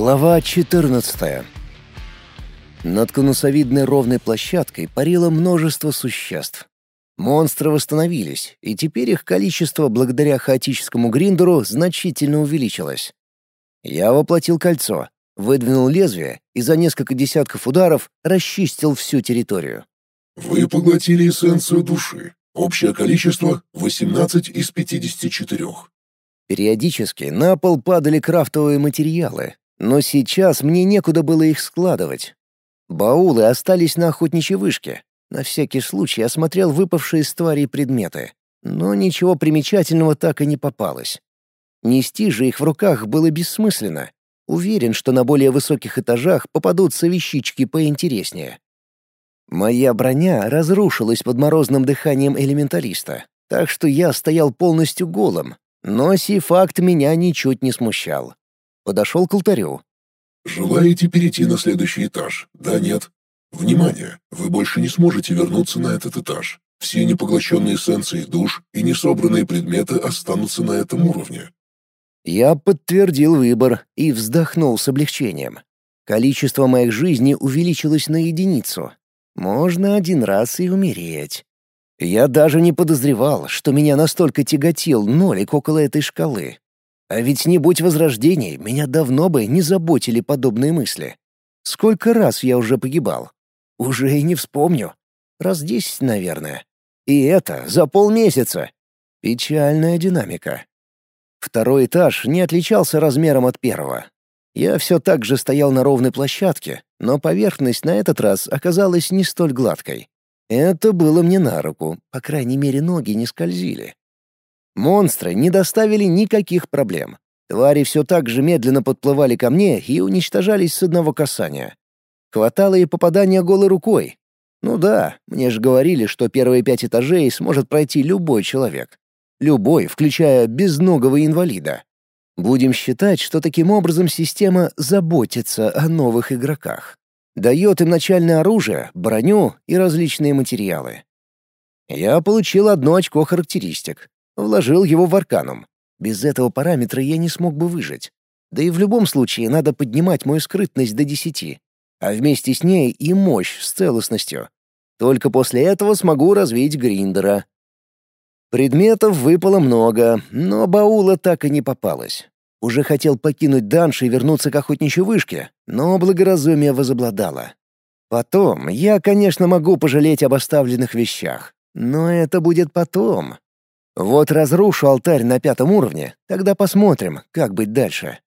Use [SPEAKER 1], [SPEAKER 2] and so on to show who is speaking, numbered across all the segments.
[SPEAKER 1] Глава 14. Над конусовидной ровной площадкой парило множество существ. Монстры восстановились, и теперь их количество благодаря хаотическому гриндеру значительно увеличилось. Я воплотил кольцо, выдвинул лезвие и за несколько десятков ударов расчистил всю территорию.
[SPEAKER 2] Вы поглотили эссенцию души. Общее количество — 18 из 54.
[SPEAKER 1] Периодически на пол падали крафтовые материалы, но сейчас мне некуда было их складывать. Баулы остались на охотничьей вышке. На всякий случай осмотрел выпавшие из тварей предметы. Но ничего примечательного так и не попалось. Нести же их в руках было бессмысленно. Уверен, что на более высоких этажах попадутся вещички поинтереснее. Моя броня разрушилась под морозным дыханием элементалиста, так что я стоял полностью голым, но сей факт меня ничуть не смущал. Подошел к алтарю.
[SPEAKER 2] «Желаете перейти на следующий этаж? Да, нет? Внимание! Вы больше не сможете вернуться на этот этаж. Все непоглощенные эссенции душ и несобранные предметы останутся на этом уровне».
[SPEAKER 1] Я подтвердил выбор и вздохнул с облегчением. Количество моих жизней увеличилось на единицу, можно один раз и умереть. Я даже не подозревал, что меня настолько тяготил нолик около этой шкалы. А ведь не будь возрождений, меня давно бы не заботили подобные мысли. Сколько раз я уже погибал? Уже и не вспомню. Раз десять, наверное. И это за полмесяца. Печальная динамика. Второй этаж не отличался размером от первого. Я все так же стоял на ровной площадке, но поверхность на этот раз оказалась не столь гладкой. Это было мне на руку, по крайней мере, ноги не скользили. Монстры не доставили никаких проблем. Твари все так же медленно подплывали ко мне и уничтожались с одного касания. Хватало и попадания голой рукой. Ну да, мне же говорили, что первые пять этажей сможет пройти любой человек. Любой, включая безногого инвалида. Будем считать, что таким образом система заботится о новых игроках. Дает им начальное оружие, броню и различные материалы. Я получил одно очко характеристик. Вложил его в арканум. Без этого параметра я не смог бы выжить. Да и в любом случае надо поднимать мою скрытность до десяти, а вместе с ней и мощь с целостностью. Только после этого смогу развить гриндера. Предметов выпало много, но баула так и не попалось. Уже хотел покинуть данж и вернуться к охотничьей вышке, но благоразумие возобладало. Потом я, конечно, могу пожалеть об оставленных вещах, но это будет потом. Вот разрушу алтарь на пятом уровне, тогда посмотрим, как быть дальше.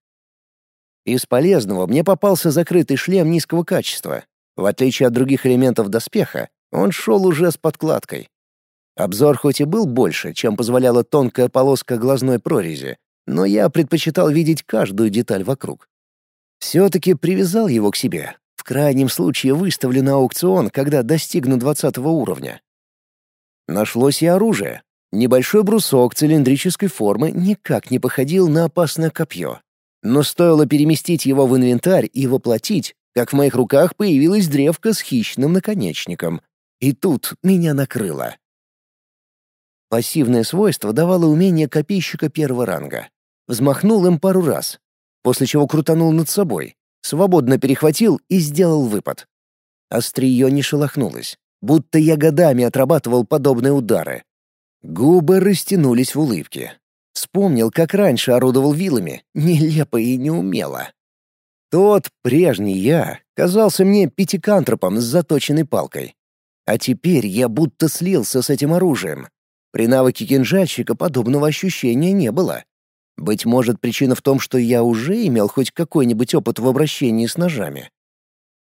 [SPEAKER 1] Из полезного мне попался закрытый шлем низкого качества. В отличие от других элементов доспеха, он шел уже с подкладкой. Обзор хоть и был больше, чем позволяла тонкая полоска глазной прорези, но я предпочитал видеть каждую деталь вокруг. Все-таки привязал его к себе. В крайнем случае выставлю на аукцион, когда достигну 20 уровня. Нашлось и оружие. Небольшой брусок цилиндрической формы никак не походил на опасное копье. Но стоило переместить его в инвентарь и воплотить, как в моих руках появилась древка с хищным наконечником. И тут меня накрыло. Пассивное свойство давало умение копейщика первого ранга. Взмахнул им пару раз, после чего крутанул над собой, свободно перехватил и сделал выпад. Острие не шелохнулось, будто я годами отрабатывал подобные удары. Губы растянулись в улыбке. Вспомнил, как раньше орудовал вилами, нелепо и неумело. Тот, прежний я, казался мне пятикантропом с заточенной палкой. А теперь я будто слился с этим оружием, при навыке кинжальщика подобного ощущения не было. Быть может, причина в том, что я уже имел хоть какой-нибудь опыт в обращении с ножами.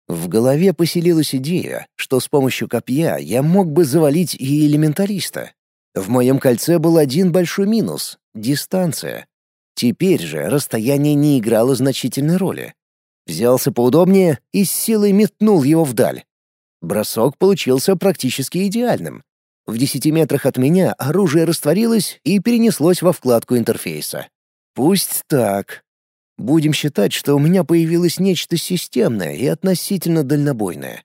[SPEAKER 1] В голове поселилась идея, что с помощью копья я мог бы завалить и элементалиста. В моем кольце был один большой минус — дистанция. Теперь же расстояние не играло значительной роли. Взялся поудобнее и с силой метнул его вдаль. Бросок получился практически идеальным. В десяти метрах от меня оружие растворилось и перенеслось во вкладку интерфейса. Пусть так. Будем считать, что у меня появилось нечто системное и относительно дальнобойное.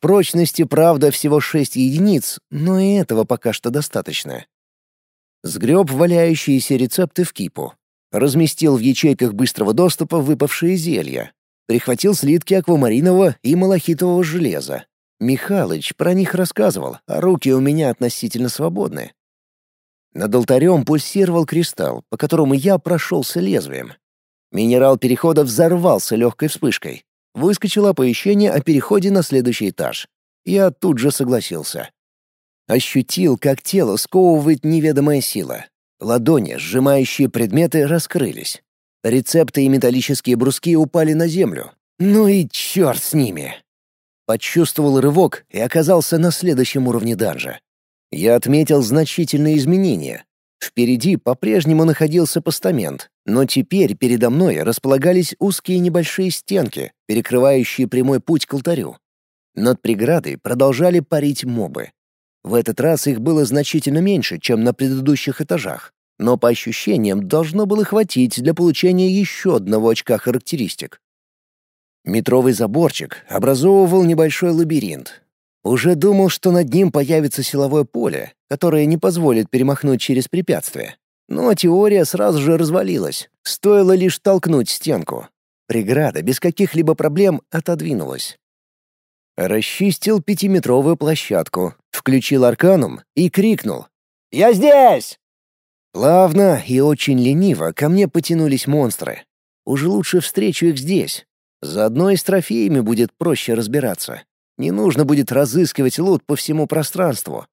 [SPEAKER 1] Прочности, правда, всего шесть единиц, но и этого пока что достаточно. Сгреб валяющиеся рецепты в кипу. Разместил в ячейках быстрого доступа выпавшие зелья. Прихватил слитки аквамаринового и малахитового железа. Михалыч про них рассказывал, а руки у меня относительно свободны. Над алтарем пульсировал кристалл, по которому я прошелся лезвием. Минерал перехода взорвался легкой вспышкой. Выскочило оповещение о переходе на следующий этаж. Я тут же согласился. Ощутил, как тело сковывает неведомая сила. Ладони, сжимающие предметы, раскрылись. Рецепты и металлические бруски упали на землю. Ну и черт с ними! Почувствовал рывок и оказался на следующем уровне данжа. Я отметил значительные изменения. Впереди по-прежнему находился постамент, но теперь передо мной располагались узкие небольшие стенки, перекрывающие прямой путь к алтарю. Над преградой продолжали парить мобы. В этот раз их было значительно меньше, чем на предыдущих этажах, но по ощущениям должно было хватить для получения еще одного очка характеристик. Метровый заборчик образовывал небольшой лабиринт. Уже думал, что над ним появится силовое поле, которое не позволит перемахнуть через препятствие. Но теория сразу же развалилась. Стоило лишь толкнуть стенку. Преграда без каких-либо проблем отодвинулась. Расчистил пятиметровую площадку, включил арканум и крикнул. «Я здесь!» Плавно и очень лениво ко мне потянулись монстры. Уже лучше встречу их здесь, Заодно и с трофеями будет проще разбираться. Не нужно будет разыскивать лут по всему пространству.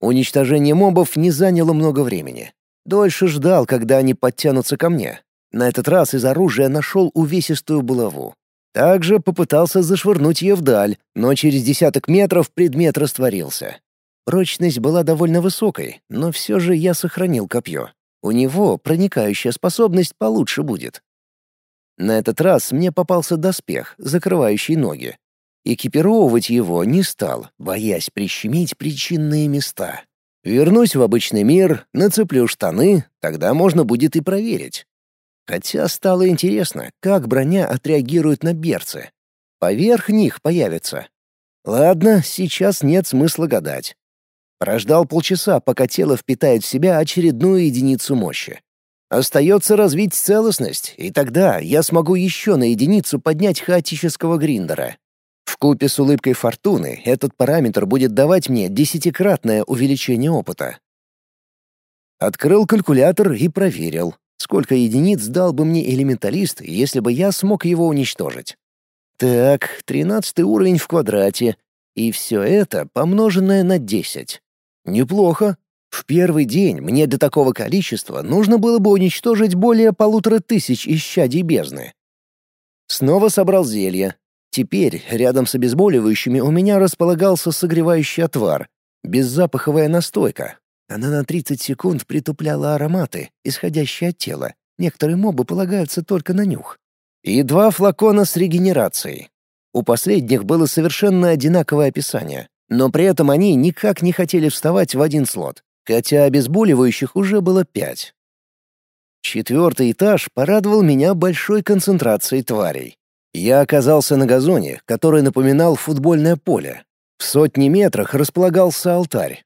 [SPEAKER 1] Уничтожение мобов не заняло много времени. Дольше ждал, когда они подтянутся ко мне. На этот раз из оружия нашел увесистую булаву. Также попытался зашвырнуть ее вдаль, но через десяток метров предмет растворился. Прочность была довольно высокой, но все же я сохранил копье. У него проникающая способность получше будет. На этот раз мне попался доспех, закрывающий ноги. Экипировывать его не стал, боясь прищемить причинные места. Вернусь в обычный мир, нацеплю штаны, тогда можно будет и проверить. Хотя стало интересно, как броня отреагирует на берцы. Поверх них появится. Ладно, сейчас нет смысла гадать. Прождал полчаса, пока тело впитает в себя очередную единицу мощи. Остается развить целостность, и тогда я смогу еще на единицу поднять хаотического гриндера. В купе с улыбкой фортуны этот параметр будет давать мне десятикратное увеличение опыта. Открыл калькулятор и проверил, сколько единиц дал бы мне элементалист, если бы я смог его уничтожить. Так, тринадцатый уровень в квадрате, и все это помноженное на десять. Неплохо, в первый день мне для такого количества нужно было бы уничтожить более полутора тысяч исчадий бездны. Снова собрал зелье. Теперь рядом с обезболивающими у меня располагался согревающий отвар, беззапаховая настойка. Она на 30 секунд притупляла ароматы, исходящие от тела. Некоторые мобы полагаются только на нюх. И два флакона с регенерацией. У последних было совершенно одинаковое описание, но при этом они никак не хотели вставать в один слот хотя обезболивающих уже было пять. Четвертый этаж порадовал меня большой концентрацией тварей. Я оказался на газоне, который напоминал футбольное поле. В сотни метрах располагался алтарь.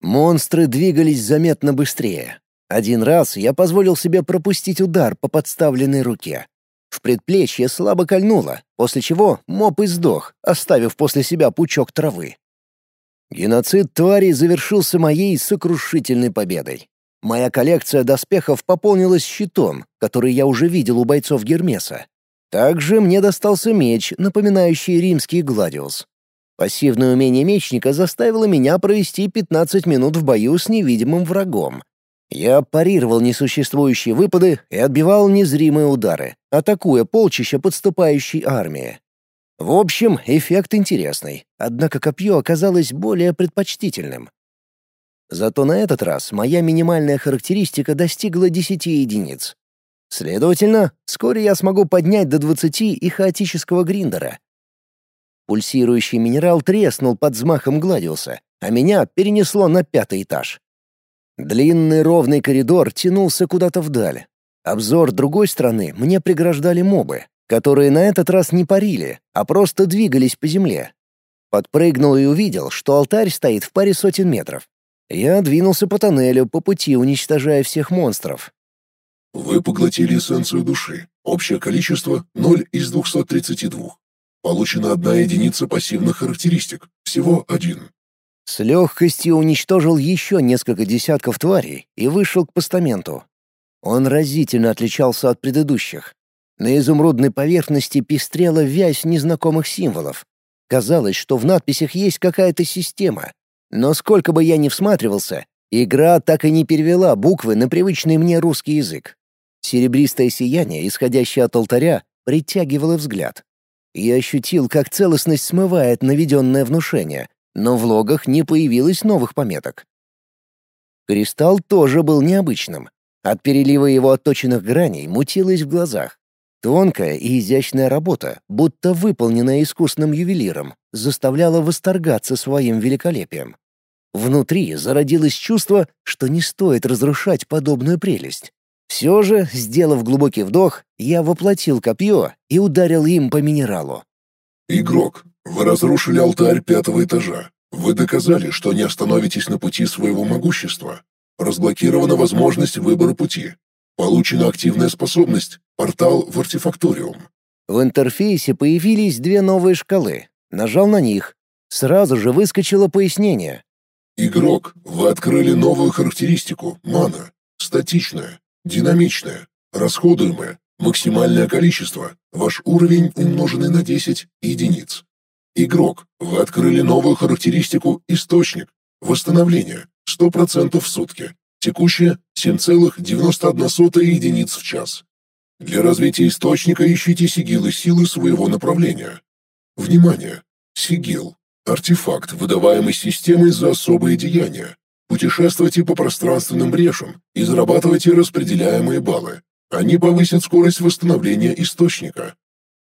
[SPEAKER 1] Монстры двигались заметно быстрее. Один раз я позволил себе пропустить удар по подставленной руке. В предплечье слабо кольнуло, после чего моп и сдох, оставив после себя пучок травы. Геноцид тварей завершился моей сокрушительной победой. Моя коллекция доспехов пополнилась щитом, который я уже видел у бойцов Гермеса. Также мне достался меч, напоминающий римский гладиус. Пассивное умение мечника заставило меня провести 15 минут в бою с невидимым врагом. Я парировал несуществующие выпады и отбивал незримые удары, атакуя полчища подступающей армии. В общем, эффект интересный, однако копье оказалось более предпочтительным. Зато на этот раз моя минимальная характеристика достигла 10 единиц. Следовательно, вскоре я смогу поднять до 20 и хаотического гриндера. Пульсирующий минерал треснул под взмахом Гладиуса, а меня перенесло на пятый этаж. Длинный ровный коридор тянулся куда-то вдаль. Обзор другой стороны мне преграждали мобы, которые на этот раз не парили, а просто двигались по земле. Подпрыгнул и увидел, что алтарь стоит в паре сотен метров. Я двинулся по тоннелю, по пути уничтожая всех монстров.
[SPEAKER 2] Вы поглотили эссенцию души. Общее количество 0 из 232. Получена одна единица пассивных характеристик. Всего один.
[SPEAKER 1] С легкостью уничтожил еще несколько десятков тварей и вышел к постаменту. Он разительно отличался от предыдущих. На изумрудной поверхности пестрела вязь незнакомых символов. Казалось, что в надписях есть какая-то система. Но сколько бы я ни всматривался, игра так и не перевела буквы на привычный мне русский язык. Серебристое сияние, исходящее от алтаря, притягивало взгляд. Я ощутил, как целостность смывает наведенное внушение, но в логах не появилось новых пометок. Кристалл тоже был необычным. От перелива его отточенных граней мутилось в глазах. Тонкая и изящная работа, будто выполненная искусным ювелиром, заставляла восторгаться своим великолепием. Внутри зародилось чувство, что не стоит разрушать подобную прелесть. Все же, сделав глубокий вдох, я воплотил копье и ударил им по минералу.
[SPEAKER 2] «Игрок, вы разрушили алтарь пятого этажа. Вы доказали, что не остановитесь на пути своего могущества. Разблокирована возможность выбора пути. Получена активная способность — портал в артефакториум».
[SPEAKER 1] В интерфейсе появились две новые шкалы. Нажал на них. Сразу же выскочило пояснение.
[SPEAKER 2] «Игрок, вы открыли новую характеристику — мана. Статичная. Динамичное. Расходуемое. Максимальное количество. Ваш уровень умноженный на 10 единиц. Игрок. Вы открыли новую характеристику «Источник». Восстановление. 100% в сутки. Текущее 7,91 единиц в час. Для развития источника ищите сигилы силы своего направления. Внимание! Сигил. Артефакт, выдаваемый системой за особые деяния. Путешествуйте по пространственным брешам и зарабатывайте распределяемые баллы. Они повысят скорость восстановления источника.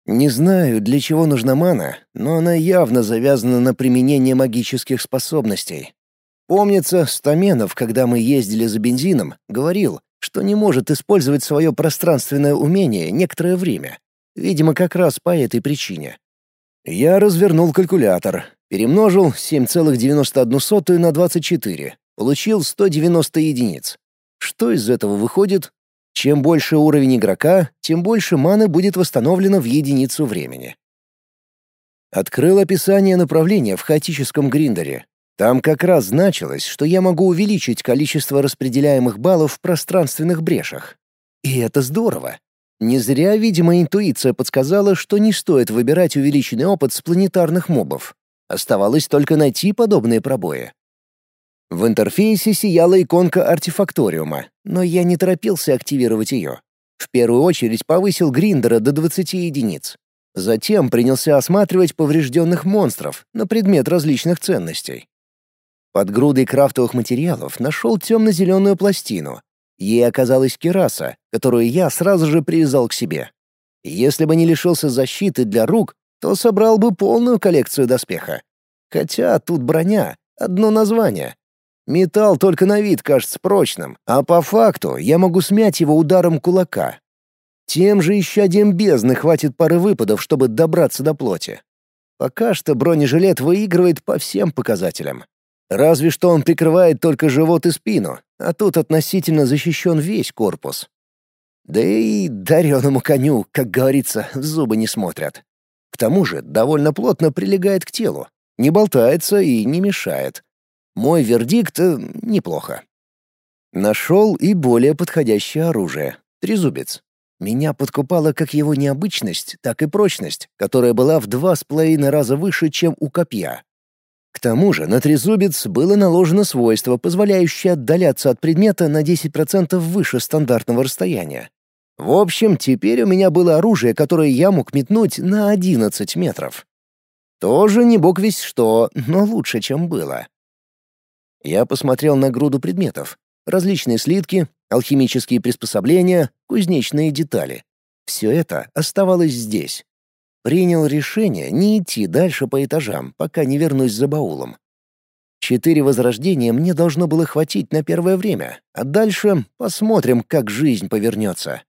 [SPEAKER 1] Не знаю, для чего нужна мана, но она явно завязана на применение магических способностей. Помнится, Стаменов, когда мы ездили за бензином, говорил, что не может использовать свое пространственное умение некоторое время. Видимо, как раз по этой причине. Я развернул калькулятор, перемножил 7,91 на 24 Получил 190 единиц. Что из этого выходит? Чем больше уровень игрока, тем больше маны будет восстановлено в единицу времени. Открыл описание направления в хаотическом гриндере. Там как раз значилось, что я могу увеличить количество распределяемых баллов в пространственных брешах. И это здорово. Не зря, видимо, интуиция подсказала, что не стоит выбирать увеличенный опыт с планетарных мобов. Оставалось только найти подобные пробои. В интерфейсе сияла иконка артефакториума, но я не торопился активировать ее. В первую очередь повысил гриндера до 20 единиц. Затем принялся осматривать поврежденных монстров на предмет различных ценностей. Под грудой крафтовых материалов нашел темно-зеленую пластину. Ей оказалась кераса, которую я сразу же привязал к себе. Если бы не лишился защиты для рук, то собрал бы полную коллекцию доспеха. Хотя тут броня, одно название. Металл только на вид кажется прочным, а по факту я могу смять его ударом кулака. Тем же исчадием бездны хватит пары выпадов, чтобы добраться до плоти. Пока что бронежилет выигрывает по всем показателям. Разве что он прикрывает только живот и спину, а тут относительно защищен весь корпус. Да и дареному коню, как говорится, в зубы не смотрят. К тому же довольно плотно прилегает к телу, не болтается и не мешает. Мой вердикт э, — неплохо. Нашел и более подходящее оружие — трезубец. Меня подкупала как его необычность, так и прочность, которая была в два с половиной раза выше, чем у копья. К тому же на трезубец было наложено свойство, позволяющее отдаляться от предмета на 10% выше стандартного расстояния. В общем, теперь у меня было оружие, которое я мог метнуть на 11 метров. Тоже не бог весь что, но лучше, чем было. Я посмотрел на груду предметов. Различные слитки, алхимические приспособления, кузнечные детали. Все это оставалось здесь. Принял решение не идти дальше по этажам, пока не вернусь за баулом. Четыре возрождения мне должно было хватить на первое время, а дальше посмотрим, как жизнь повернется.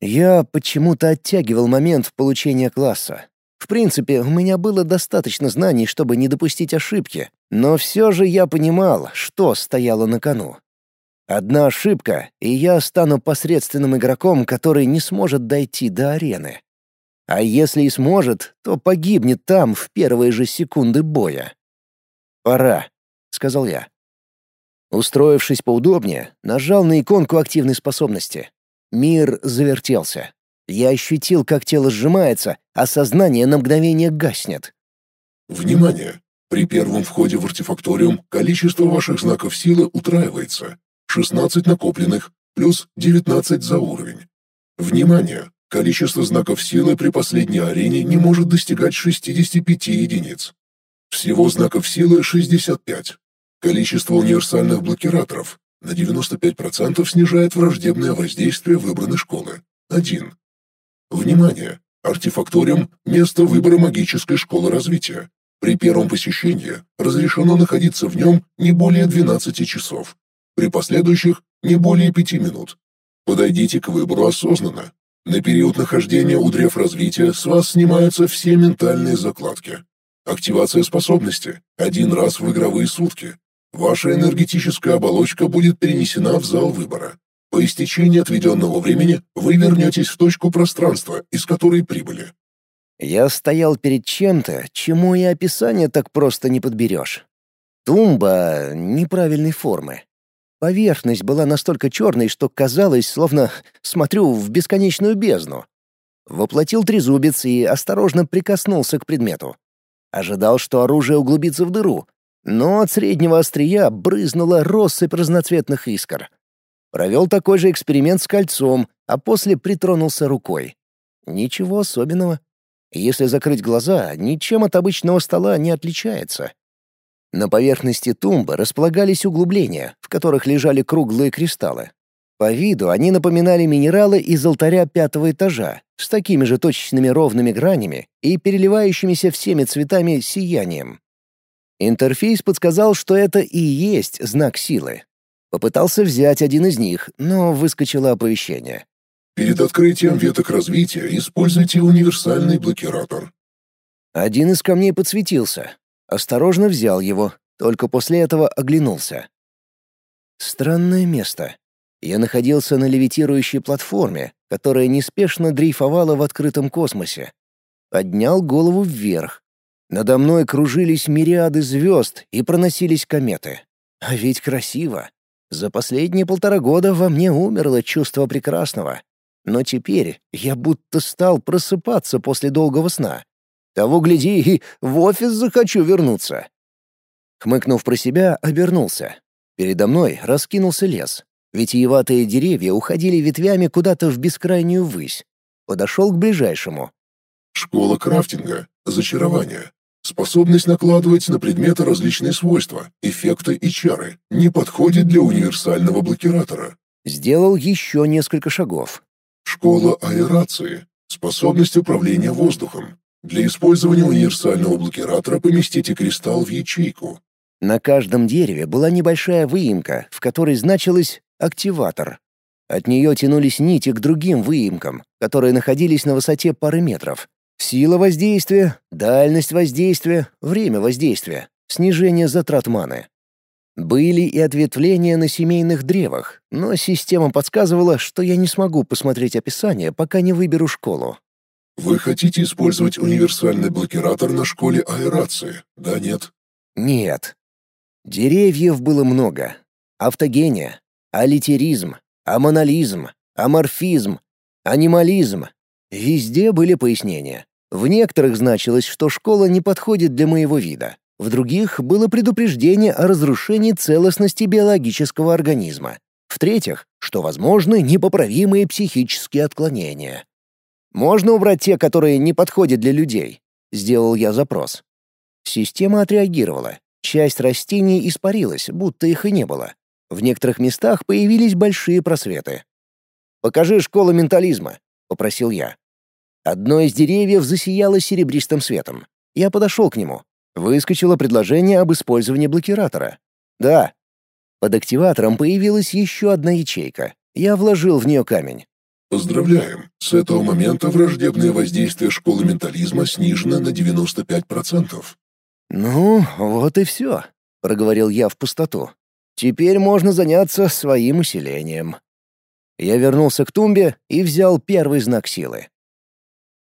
[SPEAKER 1] Я почему-то оттягивал момент получения класса. В принципе, у меня было достаточно знаний, чтобы не допустить ошибки, но все же я понимал, что стояло на кону. Одна ошибка, и я стану посредственным игроком, который не сможет дойти до арены. А если и сможет, то погибнет там в первые же секунды боя. «Пора», — сказал я. Устроившись поудобнее, нажал на иконку активной способности. Мир завертелся. Я ощутил, как тело сжимается, а сознание на мгновение гаснет.
[SPEAKER 2] «Внимание! При первом входе в артефакториум количество ваших знаков силы утраивается. 16 накопленных, плюс 19 за уровень. Внимание! Количество знаков силы при последней арене не может достигать 65 единиц. Всего знаков силы 65. Количество универсальных блокираторов на 95% снижает враждебное воздействие выбранной школы. 1. Внимание! Артефакториум – место выбора магической школы развития. При первом посещении разрешено находиться в нем не более 12 часов. При последующих – не более 5 минут. Подойдите к выбору осознанно. На период нахождения у древ развития с вас снимаются все ментальные закладки. Активация способности – один раз в игровые сутки. Ваша энергетическая оболочка будет перенесена в зал выбора. По истечении отведенного времени вы вернетесь в точку пространства, из которой прибыли.
[SPEAKER 1] Я стоял перед чем-то, чему и описание так просто не подберешь. Тумба неправильной формы. Поверхность была настолько черной, что казалось, словно смотрю в бесконечную бездну. Воплотил трезубец и осторожно прикоснулся к предмету. Ожидал, что оружие углубится в дыру, но от среднего острия брызнула россыпь разноцветных искр. Провел такой же эксперимент с кольцом, а после притронулся рукой. Ничего особенного. Если закрыть глаза, ничем от обычного стола не отличается. На поверхности тумбы располагались углубления, в которых лежали круглые кристаллы. По виду они напоминали минералы из алтаря пятого этажа, с такими же точечными ровными гранями и переливающимися всеми цветами сиянием. Интерфейс подсказал, что это и есть знак силы. Попытался взять один из них, но выскочило оповещение.
[SPEAKER 2] Перед открытием веток развития используйте универсальный блокиратор.
[SPEAKER 1] Один из камней подсветился. Осторожно взял его, только после этого оглянулся. Странное место. Я находился на левитирующей платформе, которая неспешно дрейфовала в открытом космосе. Поднял голову вверх. Надо мной кружились мириады звезд и проносились кометы. А ведь красиво. За последние полтора года во мне умерло чувство прекрасного. Но теперь я будто стал просыпаться после долгого сна. Того гляди, и в офис захочу вернуться. Хмыкнув про себя, обернулся. Передо мной раскинулся лес. Витиеватые деревья уходили ветвями куда-то в бескрайнюю высь. Подошел к ближайшему.
[SPEAKER 2] Школа крафтинга. Зачарование. Способность накладывать на предметы различные свойства, эффекты и чары. Не подходит для универсального блокиратора.
[SPEAKER 1] Сделал еще несколько шагов.
[SPEAKER 2] Школа аэрации. Способность управления воздухом. Для использования универсального блокиратора поместите кристалл в ячейку.
[SPEAKER 1] На каждом дереве была небольшая выемка, в которой значилось «активатор». От нее тянулись нити к другим выемкам, которые находились на высоте пары метров. Сила воздействия, дальность воздействия, время воздействия, снижение затрат маны. Были и ответвления на семейных древах, но система подсказывала, что я не смогу посмотреть описание, пока не выберу школу.
[SPEAKER 2] Вы хотите использовать универсальный блокиратор на школе аэрации, да нет?
[SPEAKER 1] Нет. Деревьев было много. Автогения, алитеризм, амонализм, аморфизм, анимализм. Везде были пояснения. В некоторых значилось, что школа не подходит для моего вида. В других было предупреждение о разрушении целостности биологического организма. В-третьих, что возможны непоправимые психические отклонения. «Можно убрать те, которые не подходят для людей?» — сделал я запрос. Система отреагировала. Часть растений испарилась, будто их и не было. В некоторых местах появились большие просветы. «Покажи школу ментализма», — попросил я. Одно из деревьев засияло серебристым светом. Я подошел к нему. Выскочило предложение об использовании блокиратора. Да. Под активатором появилась еще одна ячейка. Я вложил в нее камень.
[SPEAKER 2] Поздравляем! С этого момента враждебное воздействие школы ментализма снижено на 95%.
[SPEAKER 1] «Ну, вот и все», — проговорил я в пустоту. Теперь можно заняться своим усилением. Я вернулся к тумбе и взял первый знак силы.